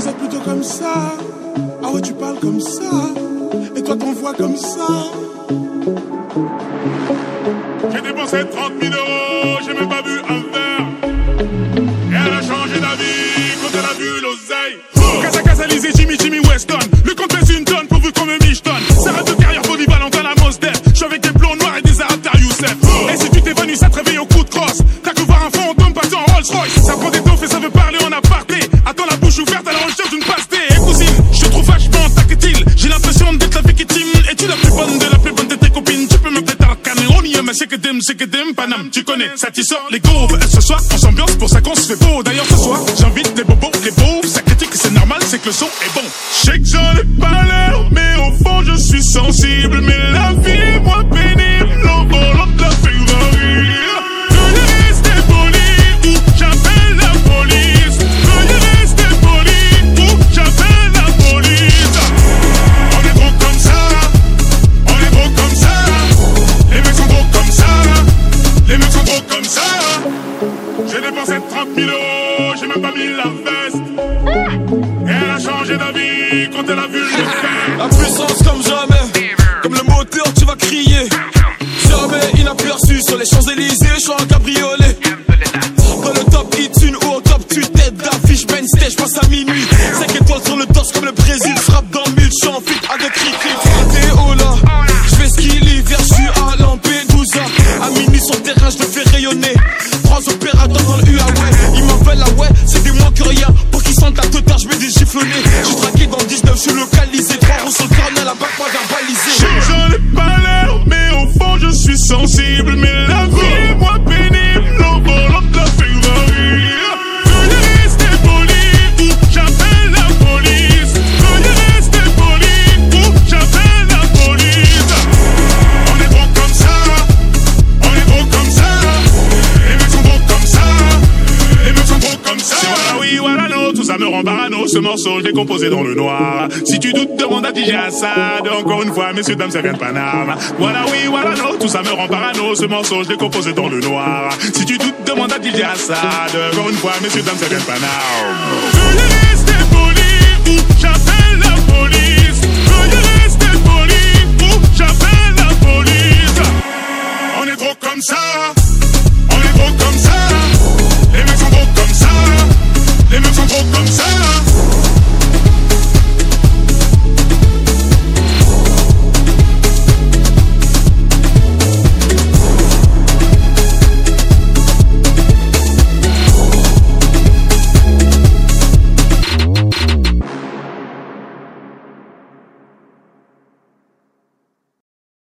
plutôt comme ça. Ah ouais, tu parles comme ça. Et toi, t'envoies comme ça. J'ai dépensé 30 000 euros, j'ai même pas vu un verre. Et elle a changé d'avis quand elle a vu l'oseille. Casa Casa Lisée, Jimmy Jimmy Weston? Le compte pèse une tonne pourvu qu'on me michetonne. Sarah de carrière polyvalente à la Mosdef. Je suis avec des blonds noirs et des arabes Youssef. Et si tu t'es venu, ça te réveille au coup de crosse. T'as que voir un fantôme passer en Rolls Royce. Ça prend des tofs et ça veut parler c'est que dim, c'est que dim, Panam, tu connais, ça t'y sort les gauves. Ce soir, on s'ambiance pour ça qu'on se fait beau. D'ailleurs, ce soir, j'invite les bobos, les pauvres, ça critique, c'est normal, c'est que le son est bon. Je sais que j'en ai pas l'air, mais au fond, je suis sensible. Mais la vie est moins pénible, a changé d'avis quand elle a vu le. La puissance comme jamais, comme le moteur tu vas crier. Jamais inaperçu sur les Champs-Élysées, je suis en cabriolet. Dans le top iTunes ou au top tu tête d'affiche Ben Stage, passe à minuit. 5 étoiles sur le torse comme le Brésil, frappe dans mille champs, fit avec Ricri. Fraté, oh là, je fais ski l'hiver, je suis à Lampedusa. À minuit sur le terrain, je le fais rayonner. France opérateur dans le Huawei, ils m'appellent la ouais, c'est des moins que rien. Qu'ils sentent la totale, je mets des giflonnés. Je suis traqué dans le 19, je suis localisé. Trois roues sur le corner, la bague pas verbalisée. Je sais que j'en ai pas l'air, mais au fond je suis sensible. Mais Ce morceau, je l'ai composé dans le noir. Si tu doutes, demande à DJ Assad. Encore une fois, messieurs, dames, ça vient de Paname. Voilà oui, voilà non, tout ça me rend parano. Ce morceau, je l'ai composé dans le noir. Si tu doutes, demande à DJ Assad. Encore une fois, messieurs, dames, ça vient de Paname.